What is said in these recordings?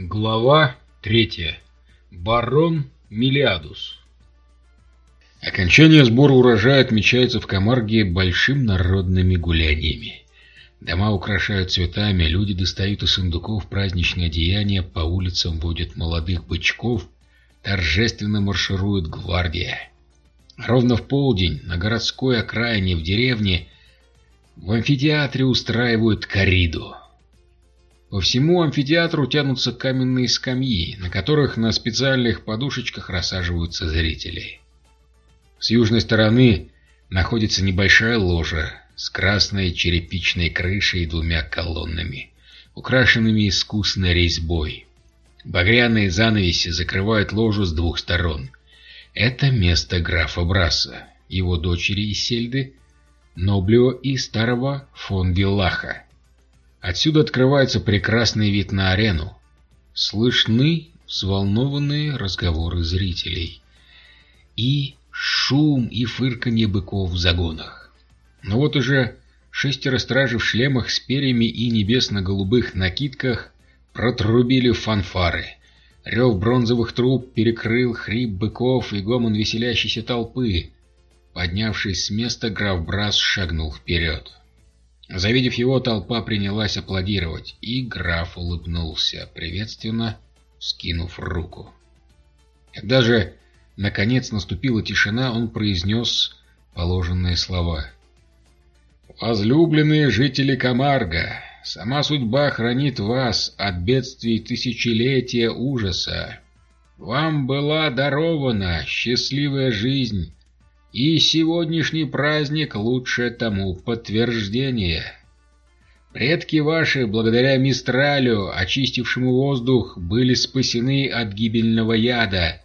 Глава третья. Барон Милиадус. Окончание сбора урожая отмечается в Камарге большим народными гуляниями. Дома украшают цветами, люди достают из сундуков праздничные одеяния, по улицам водят молодых бычков, торжественно марширует гвардия. Ровно в полдень на городской окраине в деревне в амфитеатре устраивают кориду. По всему амфитеатру тянутся каменные скамьи, на которых на специальных подушечках рассаживаются зрители. С южной стороны находится небольшая ложа с красной черепичной крышей и двумя колоннами, украшенными искусной резьбой. Багряные занавеси закрывают ложу с двух сторон. Это место графа Браса, его дочери Исельды, Ноблио и старого фон Виллаха. Отсюда открывается прекрасный вид на арену. Слышны взволнованные разговоры зрителей. И шум и фырканье быков в загонах. Но вот уже шестеро стражей в шлемах с перьями и небесно-голубых накидках протрубили фанфары. Рев бронзовых труб перекрыл хрип быков и гомон веселящейся толпы. Поднявшись с места, граф Брас шагнул вперед. Завидев его, толпа принялась аплодировать, и граф улыбнулся, приветственно скинув руку. Когда же, наконец, наступила тишина, он произнес положенные слова. «Возлюбленные жители Камарга, сама судьба хранит вас от бедствий тысячелетия ужаса. Вам была дарована счастливая жизнь, и сегодняшний праздник лучшее тому подтверждение. Предки ваши, благодаря Мистралю, очистившему воздух, были спасены от гибельного яда,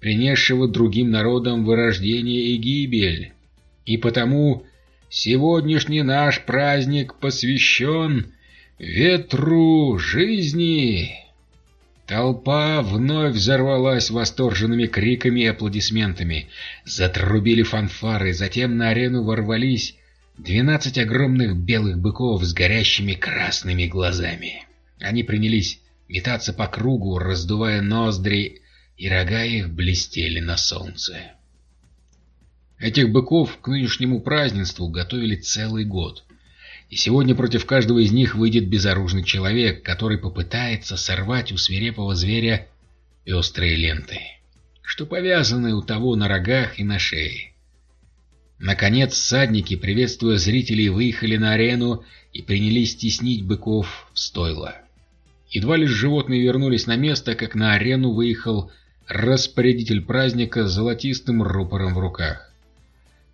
принесшего другим народам вырождение и гибель. И потому сегодняшний наш праздник посвящен ветру жизни. Толпа вновь взорвалась восторженными криками и аплодисментами. Затрубили фанфары, затем на арену ворвались двенадцать огромных белых быков с горящими красными глазами. Они принялись метаться по кругу, раздувая ноздри, и рога их блестели на солнце. Этих быков к нынешнему празднеству готовили целый год. И сегодня против каждого из них выйдет безоружный человек, который попытается сорвать у свирепого зверя пестрые ленты, что повязаны у того на рогах и на шее. Наконец всадники, приветствуя зрителей, выехали на арену и принялись теснить быков в стойло. Едва лишь животные вернулись на место, как на арену выехал распорядитель праздника с золотистым рупором в руках.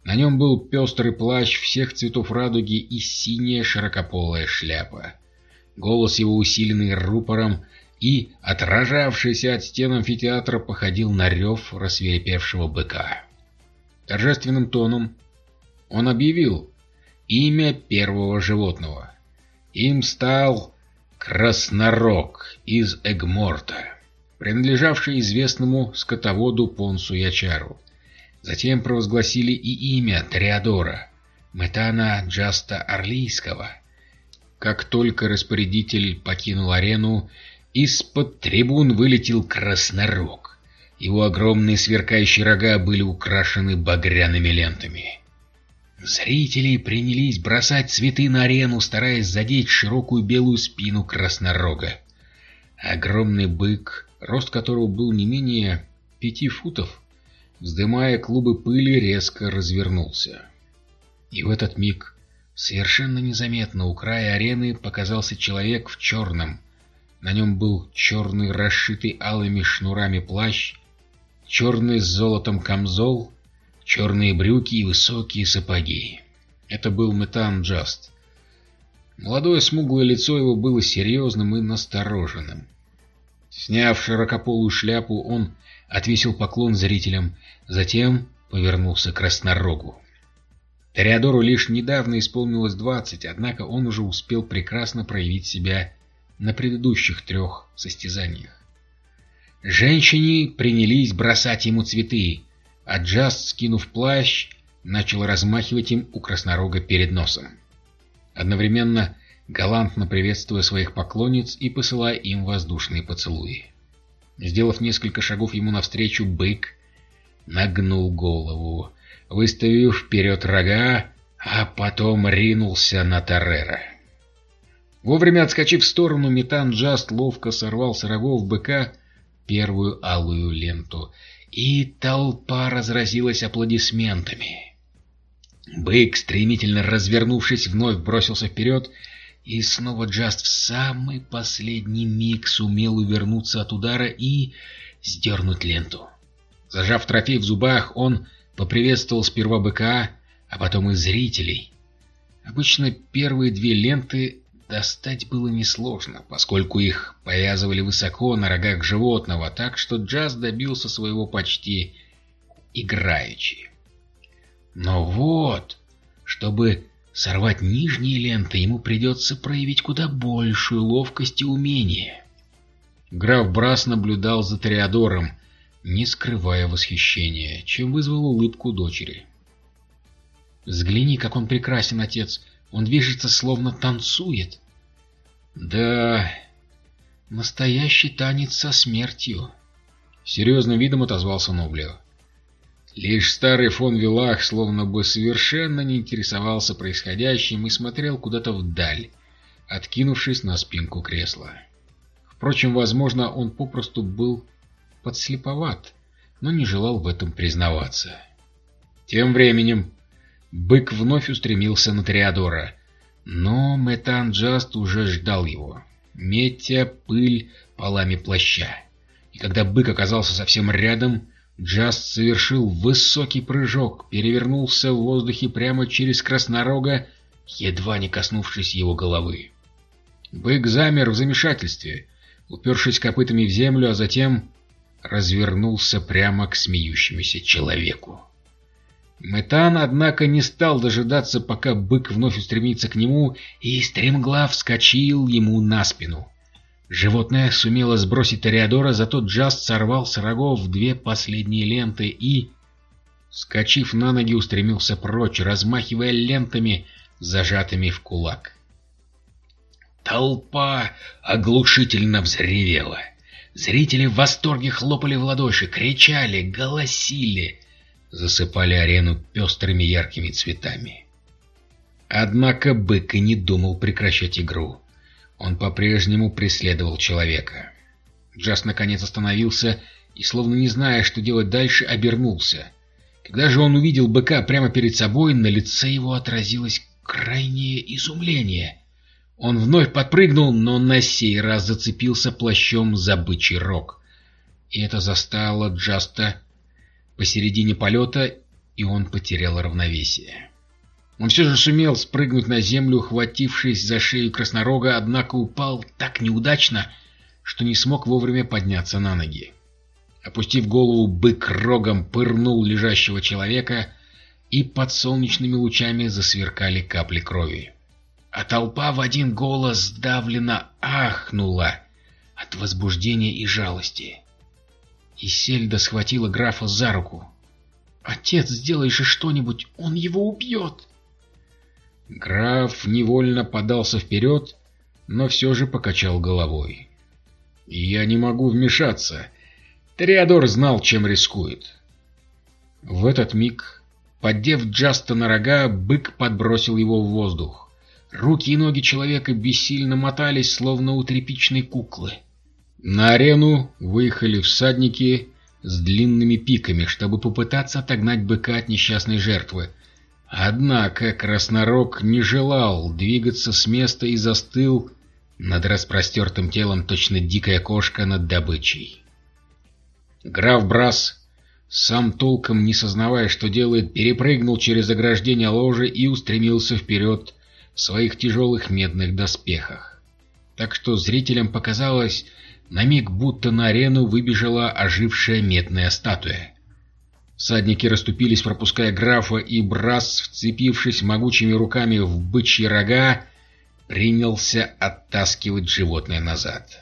На нем был пестрый плащ всех цветов радуги и синяя широкополая шляпа. Голос его, усиленный рупором и отражавшийся от стен амфитеатра, походил на рев рассверепевшего быка. Торжественным тоном он объявил имя первого животного. Им стал Краснорог из Эгморта, принадлежавший известному скотоводу Понсу Ячару. Затем провозгласили и имя Тореадора, Метана Джаста Орлийского. Как только распорядитель покинул арену, из-под трибун вылетел краснорог. Его огромные сверкающие рога были украшены багряными лентами. Зрители принялись бросать цветы на арену, стараясь задеть широкую белую спину краснорога. Огромный бык, рост которого был не менее пяти футов, вздымая клубы пыли, резко развернулся. И в этот миг, совершенно незаметно, у края арены показался человек в черном. На нем был черный, расшитый алыми шнурами плащ, черный с золотом камзол, черные брюки и высокие сапоги. Это был Метан Джаст. Молодое смуглое лицо его было серьезным и настороженным. Сняв широкополую шляпу, он отвесил поклон зрителям, затем повернулся к Краснорогу. Тореадору лишь недавно исполнилось двадцать, однако он уже успел прекрасно проявить себя на предыдущих трех состязаниях. Женщине принялись бросать ему цветы, а Джаст, скинув плащ, начал размахивать им у Краснорога перед носом. Одновременно галантно приветствуя своих поклонниц и посылая им воздушные поцелуи. Сделав несколько шагов ему навстречу, бык нагнул голову, выставив вперед рога, а потом ринулся на Таррера. Вовремя отскочив в сторону, Метан Джаст ловко сорвал с рогов быка первую алую ленту, и толпа разразилась аплодисментами. Бык, стремительно развернувшись, вновь бросился вперед, и снова Джаст в самый последний миг сумел увернуться от удара и сдернуть ленту. Зажав трофей в зубах, он поприветствовал сперва быка, а потом и зрителей. Обычно первые две ленты достать было несложно, поскольку их повязывали высоко на рогах животного, так что Джаз добился своего почти играючи. Но вот, чтобы сорвать нижние ленты, ему придется проявить куда большую ловкость и умение. Граф Брас наблюдал за Тореадором, не скрывая восхищения, чем вызвал улыбку дочери. «Взгляни, как он прекрасен, отец! Он движется, словно танцует!» «Да, настоящий танец со смертью!» Серьезным видом отозвался Ноблио. Лишь старый фон Вилах словно бы совершенно не интересовался происходящим и смотрел куда-то вдаль, откинувшись на спинку кресла. Впрочем, возможно, он попросту был подслеповат, но не желал в этом признаваться. Тем временем бык вновь устремился на Триадора, но Метан Джаст уже ждал его, метя пыль полами плаща. И когда бык оказался совсем рядом, Джаст совершил высокий прыжок, перевернулся в воздухе прямо через Краснорога, едва не коснувшись его головы. Бык замер в замешательстве, упершись копытами в землю, а затем развернулся прямо к смеющемуся человеку. Метан, однако, не стал дожидаться, пока бык вновь устремится к нему, и стремглав вскочил ему на спину. Животное сумело сбросить Тореадора, зато Джаст сорвал с рогов две последние ленты и, скачив на ноги, устремился прочь, размахивая лентами, зажатыми в кулак. Толпа оглушительно взревела. Зрители в восторге хлопали в ладоши, кричали, голосили, засыпали арену пестрыми яркими цветами. Однако бык и не думал прекращать игру. Он по-прежнему преследовал человека. Джаз наконец остановился и, словно не зная, что делать дальше, обернулся. Когда же он увидел быка прямо перед собой, на лице его отразилось крайнее изумление. Он вновь подпрыгнул, но на сей раз зацепился плащом за бычий рог. И это застало Джаста посередине полета, и он потерял равновесие. Он все же сумел спрыгнуть на землю, ухватившись за шею краснорога, однако упал так неудачно, что не смог вовремя подняться на ноги. Опустив голову, бык рогом пырнул лежащего человека, и под солнечными лучами засверкали капли крови. А толпа в один голос сдавленно ахнула от возбуждения и жалости. И Сельда схватила графа за руку. «Отец, сделай же что-нибудь, он его убьет!» Граф невольно подался вперед, но все же покачал головой. «Я не могу вмешаться. Триадор знал, чем рискует». В этот миг, поддев Джаста на рога, бык подбросил его в воздух. Руки и ноги человека бессильно мотались, словно у тряпичной куклы. На арену выехали всадники с длинными пиками, чтобы попытаться отогнать быка от несчастной жертвы — Однако Краснорог не желал двигаться с места и застыл над распростертым телом точно дикая кошка над добычей. Граф Брас, сам толком не сознавая, что делает, перепрыгнул через ограждение ложи и устремился вперед в своих тяжелых медных доспехах. Так что зрителям показалось на миг, будто на арену выбежала ожившая медная статуя. Всадники расступились, пропуская графа, и Брас, вцепившись могучими руками в бычьи рога, принялся оттаскивать животное назад.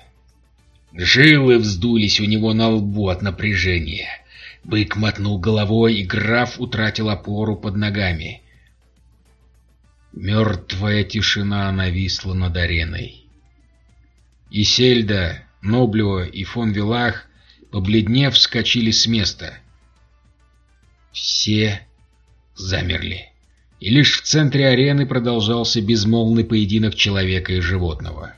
Жилы вздулись у него на лбу от напряжения. Бык мотнул головой, и граф утратил опору под ногами. Мертвая тишина нависла над ареной. И Сельда, Ноблева и фон Вилах, побледнев, вскочили с места. Все замерли. И лишь в центре арены продолжался безмолвный поединок человека и животного.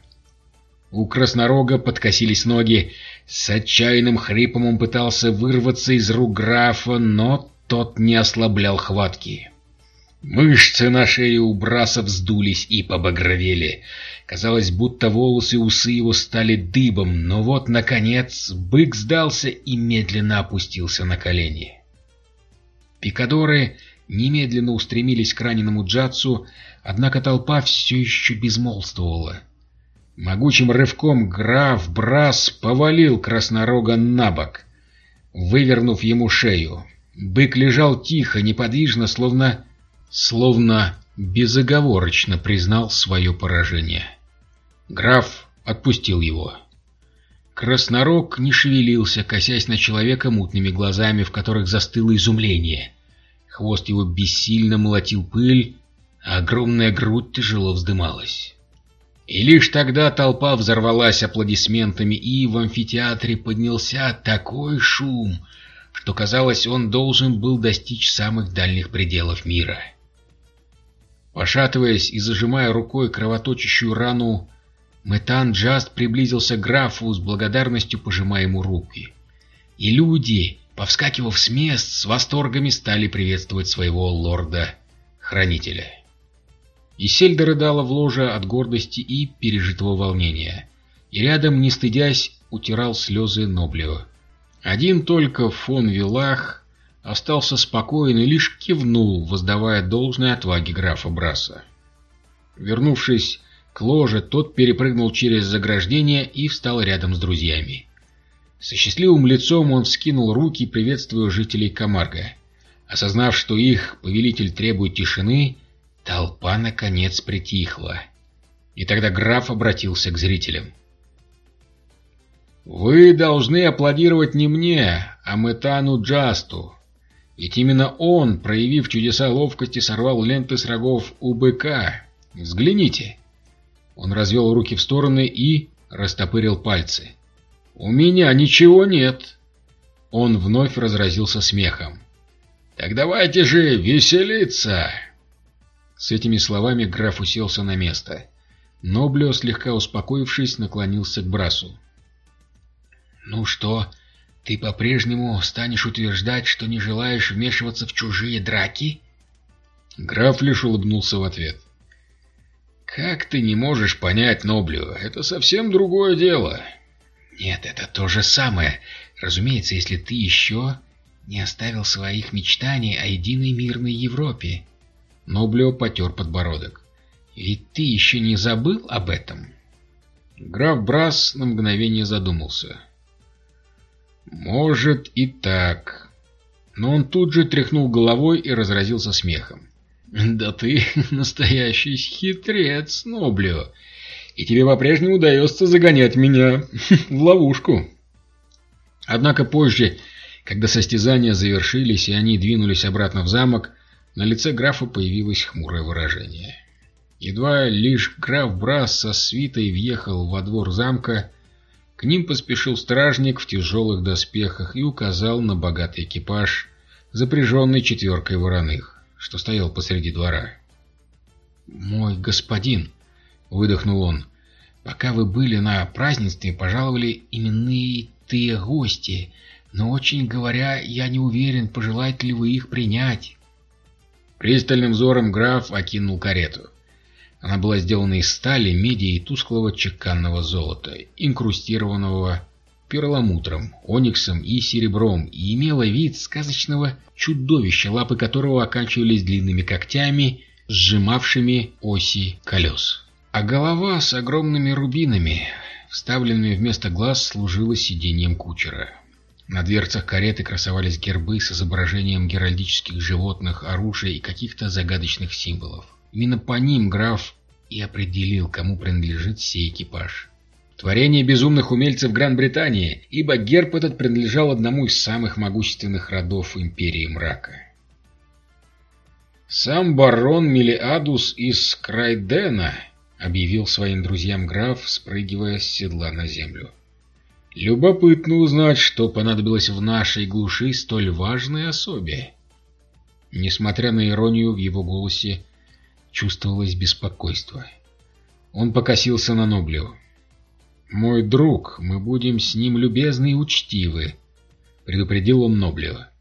У краснорога подкосились ноги, с отчаянным хрипом он пытался вырваться из рук графа, но тот не ослаблял хватки. Мышцы на шее у браса вздулись и побагровели. Казалось, будто волосы и усы его стали дыбом, но вот, наконец, бык сдался и медленно опустился на колени. Пикадоры немедленно устремились к раненому Джатсу, однако толпа все еще безмолвствовала. Могучим рывком граф Брас повалил краснорога на бок, вывернув ему шею. Бык лежал тихо, неподвижно, словно... словно безоговорочно признал свое поражение. Граф отпустил его. Краснорог не шевелился, косясь на человека мутными глазами, в которых застыло изумление. Хвост его бессильно молотил пыль, а огромная грудь тяжело вздымалась. И лишь тогда толпа взорвалась аплодисментами, и в амфитеатре поднялся такой шум, что, казалось, он должен был достичь самых дальних пределов мира. Пошатываясь и зажимая рукой кровоточащую рану, Мэтан Джаст приблизился к графу с благодарностью, пожимая ему руки. И люди, повскакивав с мест, с восторгами стали приветствовать своего лорда-хранителя. Исельда рыдала в ложе от гордости и пережитого волнения. И рядом, не стыдясь, утирал слезы Ноблио. Один только фон Вилах остался спокоен и лишь кивнул, воздавая должное отваге графа Браса. Вернувшись к ложе, тот перепрыгнул через заграждение и встал рядом с друзьями. Со счастливым лицом он вскинул руки, приветствуя жителей Камарга. Осознав, что их повелитель требует тишины, толпа наконец притихла. И тогда граф обратился к зрителям. «Вы должны аплодировать не мне, а Метану Джасту. Ведь именно он, проявив чудеса ловкости, сорвал ленты с рогов у быка. Взгляните!» Он развел руки в стороны и растопырил пальцы. «У меня ничего нет!» Он вновь разразился смехом. «Так давайте же веселиться!» С этими словами граф уселся на место. Ноблио, слегка успокоившись, наклонился к Брасу. «Ну что, ты по-прежнему станешь утверждать, что не желаешь вмешиваться в чужие драки?» Граф лишь улыбнулся в ответ. «Как ты не можешь понять Ноблио? Это совсем другое дело». «Нет, это то же самое. Разумеется, если ты еще не оставил своих мечтаний о единой мирной Европе». Ноблио потер подбородок. «Ведь ты еще не забыл об этом?» Граф Брас на мгновение задумался. «Может и так». Но он тут же тряхнул головой и разразился смехом. «Да ты настоящий хитрец, Ноблио, и тебе по-прежнему удается загонять меня в ловушку». Однако позже, когда состязания завершились и они двинулись обратно в замок, на лице графа появилось хмурое выражение. Едва лишь граф Брас со свитой въехал во двор замка, к ним поспешил стражник в тяжелых доспехах и указал на богатый экипаж, запряженный четверкой вороных, что стоял посреди двора. «Мой господин», — выдохнул он, — «пока вы были на празднестве, пожаловали именные гости, но, очень говоря, я не уверен, пожелаете ли вы их принять». Пристальным взором граф окинул карету. Она была сделана из стали, меди и тусклого чеканного золота, инкрустированного перламутром, ониксом и серебром, и имела вид сказочного чудовища, лапы которого оканчивались длинными когтями, сжимавшими оси колес. А голова с огромными рубинами, вставленными вместо глаз, служила сиденьем кучера. На дверцах кареты красовались гербы с изображением геральдических животных, оружия и каких-то загадочных символов. Именно по ним граф и определил, кому принадлежит сей экипаж. Творение безумных умельцев Гран-Британии, ибо герб этот принадлежал одному из самых могущественных родов Империи Мрака. «Сам барон Мелиадус из Крайдена», — объявил своим друзьям граф, спрыгивая с седла на землю. «Любопытно узнать, что понадобилось в нашей глуши столь важной особе». Несмотря на иронию в его голосе, чувствовалось беспокойство. Он покосился на Ноблю. «Мой друг, мы будем с ним любезны и учтивы», — предупредил он Ноблева.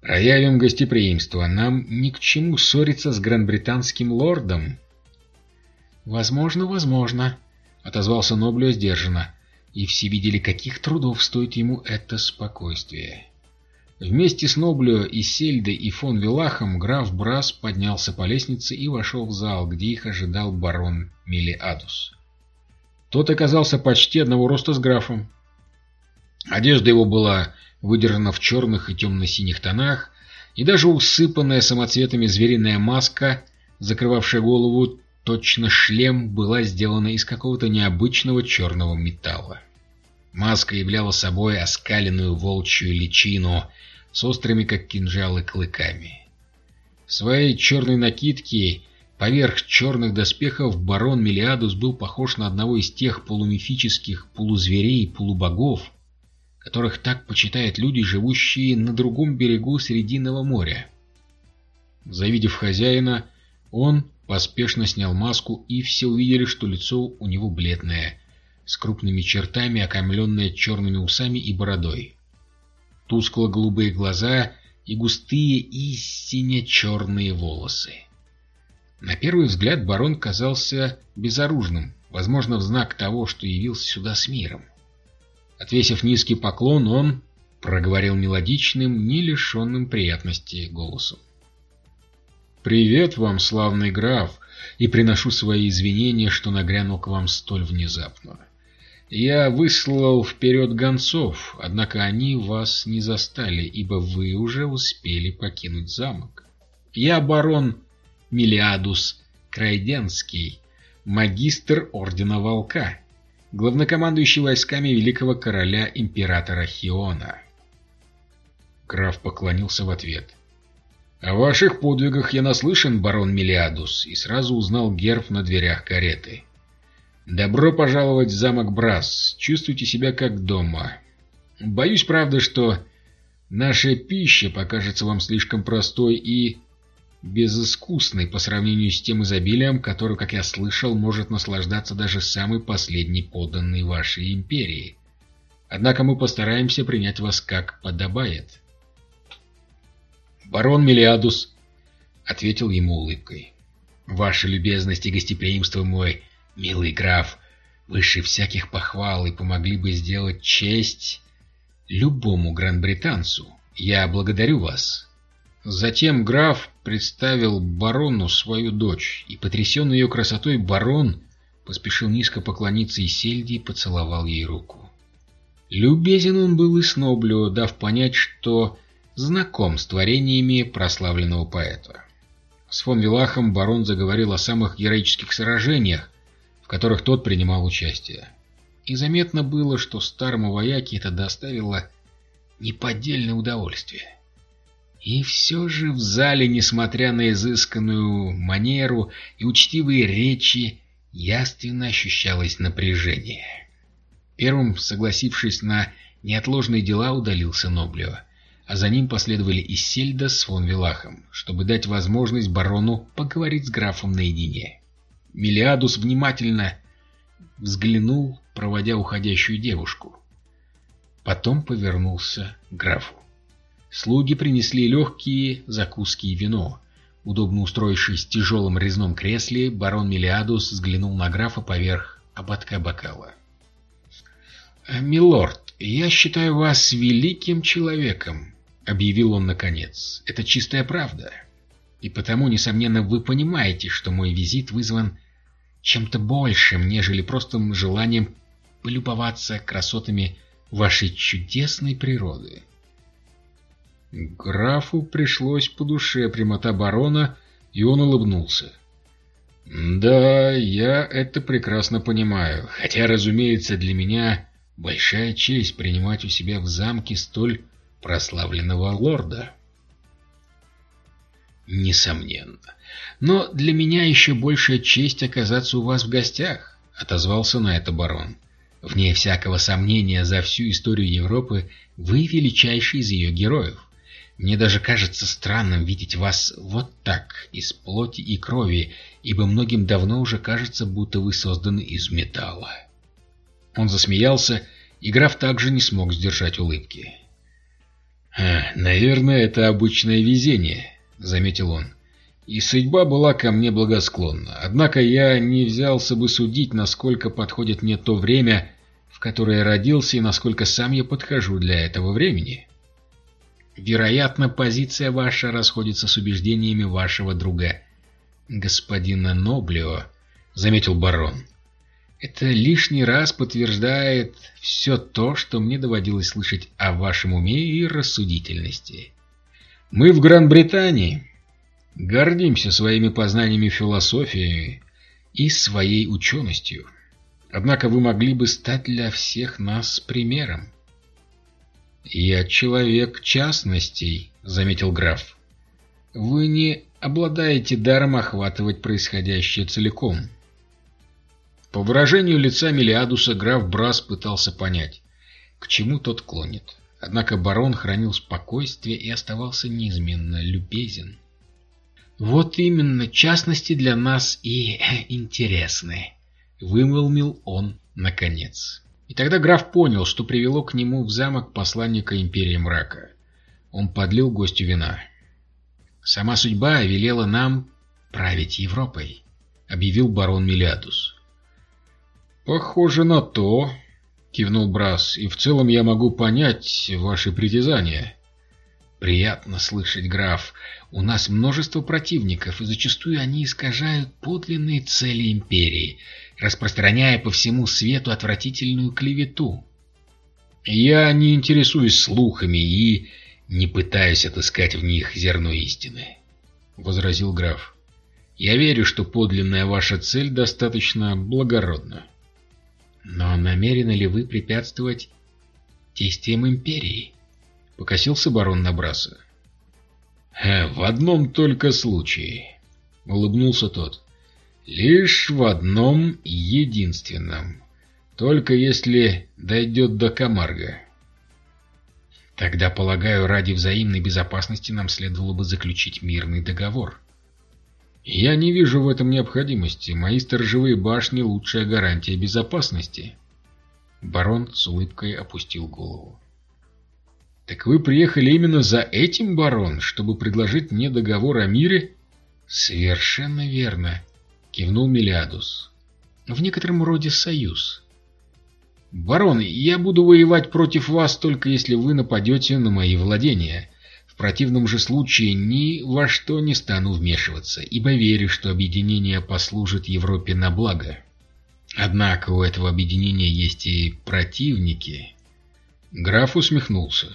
Проявим гостеприимство. Нам ни к чему ссориться с гран-британским лордом. Возможно, возможно, отозвался Ноблио сдержанно, и все видели, каких трудов стоит ему это спокойствие. Вместе с Ноблио и Сельдой и фон Вилахом граф Брас поднялся по лестнице и вошел в зал, где их ожидал барон Мелиадус. Тот оказался почти одного роста с графом. Одежда его была выдержана в черных и темно-синих тонах, и даже усыпанная самоцветами звериная маска, закрывавшая голову, точно шлем, была сделана из какого-то необычного черного металла. Маска являла собой оскаленную волчью личину с острыми, как кинжалы, клыками. В своей черной накидке поверх черных доспехов барон Мелиадус был похож на одного из тех полумифических полузверей полубогов, которых так почитают люди, живущие на другом берегу Срединного моря. Завидев хозяина, он поспешно снял маску, и все увидели, что лицо у него бледное, с крупными чертами, окаймленное черными усами и бородой. Тускло-голубые глаза и густые и сине-черные волосы. На первый взгляд барон казался безоружным, возможно, в знак того, что явился сюда с миром. Отвесив низкий поклон, он проговорил мелодичным, не лишенным приятности голосом. «Привет вам, славный граф, и приношу свои извинения, что нагрянул к вам столь внезапно. Я выслал вперед гонцов, однако они вас не застали, ибо вы уже успели покинуть замок. Я барон Милиадус Крайденский, магистр Ордена Волка» главнокомандующий войсками великого короля императора Хиона. Граф поклонился в ответ. «О ваших подвигах я наслышан, барон Мелиадус, и сразу узнал герб на дверях кареты. Добро пожаловать в замок Брас, чувствуйте себя как дома. Боюсь, правда, что наша пища покажется вам слишком простой и безыскусной по сравнению с тем изобилием, которым, как я слышал, может наслаждаться даже самый последний подданный вашей империи. Однако мы постараемся принять вас как подобает. Барон Мелиадус ответил ему улыбкой. Ваша любезность и гостеприимство, мой милый граф, выше всяких похвал и помогли бы сделать честь любому гран-британцу. Я благодарю вас. Затем граф представил барону свою дочь, и, потрясенный ее красотой, барон поспешил низко поклониться Исельде и поцеловал ей руку. Любезен он был и Сноблю, дав понять, что знаком с творениями прославленного поэта. С фон Вилахом барон заговорил о самых героических сражениях, в которых тот принимал участие. И заметно было, что старому вояке это доставило неподдельное удовольствие. И все же в зале, несмотря на изысканную манеру и учтивые речи, яственно ощущалось напряжение. Первым, согласившись на неотложные дела, удалился Ноблева, а за ним последовали и Сельда с фон Вилахом, чтобы дать возможность барону поговорить с графом наедине. Мелиадус внимательно взглянул, проводя уходящую девушку. Потом повернулся к графу. Слуги принесли легкие закуски и вино. Удобно устроившись в тяжелом резном кресле, барон Мелиадус взглянул на графа поверх ободка бокала. «Милорд, я считаю вас великим человеком», — объявил он наконец. «Это чистая правда. И потому, несомненно, вы понимаете, что мой визит вызван чем-то большим, нежели простым желанием полюбоваться красотами вашей чудесной природы. Графу пришлось по душе прямота барона, и он улыбнулся. «Да, я это прекрасно понимаю, хотя, разумеется, для меня большая честь принимать у себя в замке столь прославленного лорда». Несомненно. Но для меня еще большая честь оказаться у вас в гостях, отозвался на это барон. Вне всякого сомнения, за всю историю Европы вы величайший из ее героев. Мне даже кажется странным видеть вас вот так, из плоти и крови, ибо многим давно уже кажется, будто вы созданы из металла. Он засмеялся, и граф также не смог сдержать улыбки. «Наверное, это обычное везение», — заметил он. «И судьба была ко мне благосклонна. Однако я не взялся бы судить, насколько подходит мне то время, в которое я родился, и насколько сам я подхожу для этого времени». Вероятно, позиция ваша расходится с убеждениями вашего друга, господина Ноблио, — заметил барон. Это лишний раз подтверждает все то, что мне доводилось слышать о вашем уме и рассудительности. Мы в Гран-Британии гордимся своими познаниями философии и своей ученостью. Однако вы могли бы стать для всех нас примером. «Я человек частностей», — заметил граф. «Вы не обладаете даром охватывать происходящее целиком». По выражению лица Мелиадуса граф Брас пытался понять, к чему тот клонит. Однако барон хранил спокойствие и оставался неизменно любезен. «Вот именно, частности для нас и интересны», — вымолвил он наконец. И тогда граф понял, что привело к нему в замок посланника Империи Мрака. Он подлил гостю вина. «Сама судьба велела нам править Европой», — объявил барон Милиадус. «Похоже на то», — кивнул Брас, — «и в целом я могу понять ваши притязания». «Приятно слышать, граф. У нас множество противников, и зачастую они искажают подлинные цели Империи, распространяя по всему свету отвратительную клевету. Я не интересуюсь слухами и не пытаюсь отыскать в них зерно истины, — возразил граф. Я верю, что подлинная ваша цель достаточно благородна. Но намерены ли вы препятствовать действиям Империи? — покосился барон Набраса. «Э, — В одном только случае, — улыбнулся тот. Лишь в одном единственном. Только если дойдет до Камарга. Тогда, полагаю, ради взаимной безопасности нам следовало бы заключить мирный договор. Я не вижу в этом необходимости. Мои сторожевые башни — лучшая гарантия безопасности. Барон с улыбкой опустил голову. «Так вы приехали именно за этим, барон, чтобы предложить мне договор о мире?» «Совершенно верно. — кивнул Мелиадус. «В некотором роде союз. Барон, я буду воевать против вас только если вы нападете на мои владения. В противном же случае ни во что не стану вмешиваться, ибо верю, что объединение послужит Европе на благо. Однако у этого объединения есть и противники». Граф усмехнулся.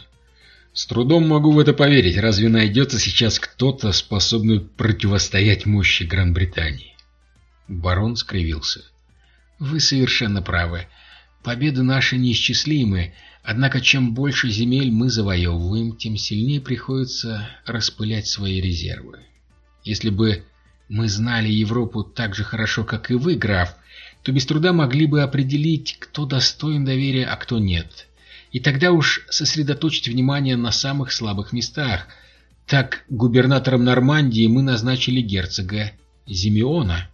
«С трудом могу в это поверить. Разве найдется сейчас кто-то, способный противостоять мощи Гран-Британии?» Барон скривился. «Вы совершенно правы. Победы наши неисчислимы, однако чем больше земель мы завоевываем, тем сильнее приходится распылять свои резервы. Если бы мы знали Европу так же хорошо, как и вы, граф, то без труда могли бы определить, кто достоин доверия, а кто нет. И тогда уж сосредоточить внимание на самых слабых местах. Так губернатором Нормандии мы назначили герцога Зимеона.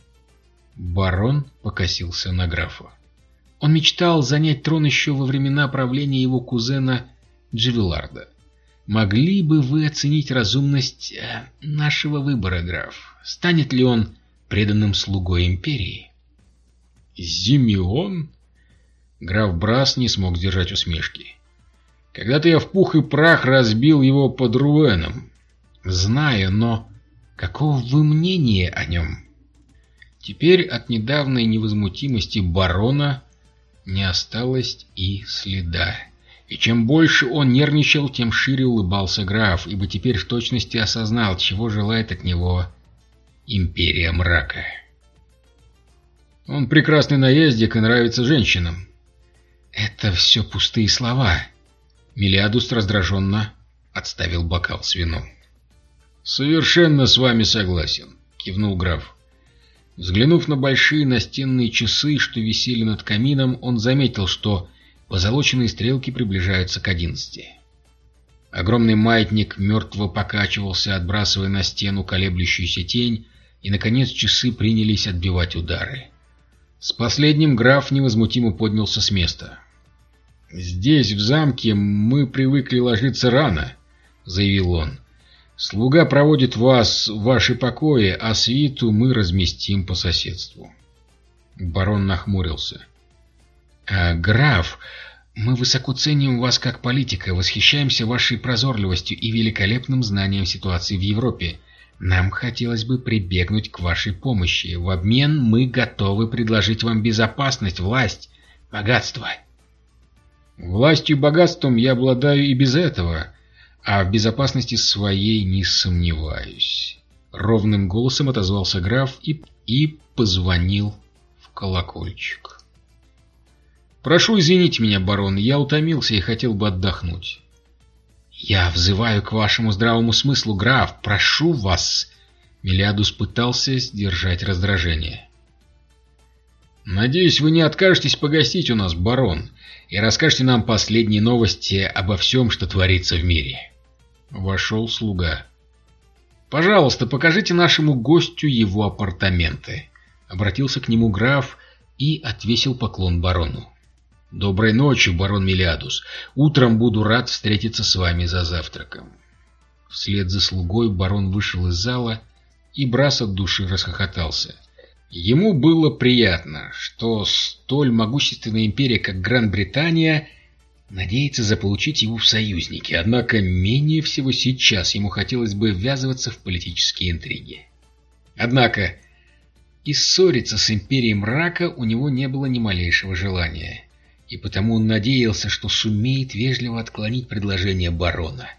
Барон покосился на графа. Он мечтал занять трон еще во времена правления его кузена Дживиларда. Могли бы вы оценить разумность э, нашего выбора, граф? Станет ли он преданным слугой империи? Зимеон? Граф Брас не смог сдержать усмешки. Когда-то я в пух и прах разбил его под Руэном. Знаю, но какого вы мнения о нем? Теперь от недавней невозмутимости барона не осталось и следа. И чем больше он нервничал, тем шире улыбался граф, ибо теперь в точности осознал, чего желает от него Империя Мрака. Он прекрасный наездик и нравится женщинам. Это все пустые слова. Милиадус раздраженно отставил бокал с вином. «Совершенно с вами согласен», — кивнул граф. Взглянув на большие настенные часы, что висели над камином, он заметил, что позолоченные стрелки приближаются к одиннадцати. Огромный маятник мертво покачивался, отбрасывая на стену колеблющуюся тень, и, наконец, часы принялись отбивать удары. С последним граф невозмутимо поднялся с места. «Здесь, в замке, мы привыкли ложиться рано», — заявил он. «Слуга проводит вас в ваши покои, а свиту мы разместим по соседству». Барон нахмурился. «А, «Граф, мы высоко ценим вас как политика, восхищаемся вашей прозорливостью и великолепным знанием ситуации в Европе. Нам хотелось бы прибегнуть к вашей помощи. В обмен мы готовы предложить вам безопасность, власть, богатство. Властью и богатством я обладаю и без этого, а в безопасности своей не сомневаюсь. Ровным голосом отозвался граф и, и позвонил в колокольчик. «Прошу извинить меня, барон, я утомился и хотел бы отдохнуть». «Я взываю к вашему здравому смыслу, граф, прошу вас!» Мелиадус пытался сдержать раздражение. «Надеюсь, вы не откажетесь погостить у нас, барон, и расскажете нам последние новости обо всем, что творится в мире». Вошел слуга. «Пожалуйста, покажите нашему гостю его апартаменты», — обратился к нему граф и отвесил поклон барону. «Доброй ночи, барон Мелиадус. Утром буду рад встретиться с вами за завтраком». Вслед за слугой барон вышел из зала, и Брас от души расхохотался. Ему было приятно, что столь могущественная империя, как Гран-Британия, надеется заполучить его в союзники, однако менее всего сейчас ему хотелось бы ввязываться в политические интриги. Однако и ссориться с империей мрака у него не было ни малейшего желания и потому он надеялся, что сумеет вежливо отклонить предложение барона.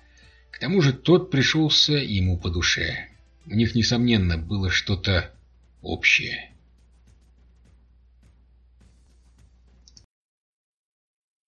К тому же тот пришелся ему по душе. У них, несомненно, было что-то общее.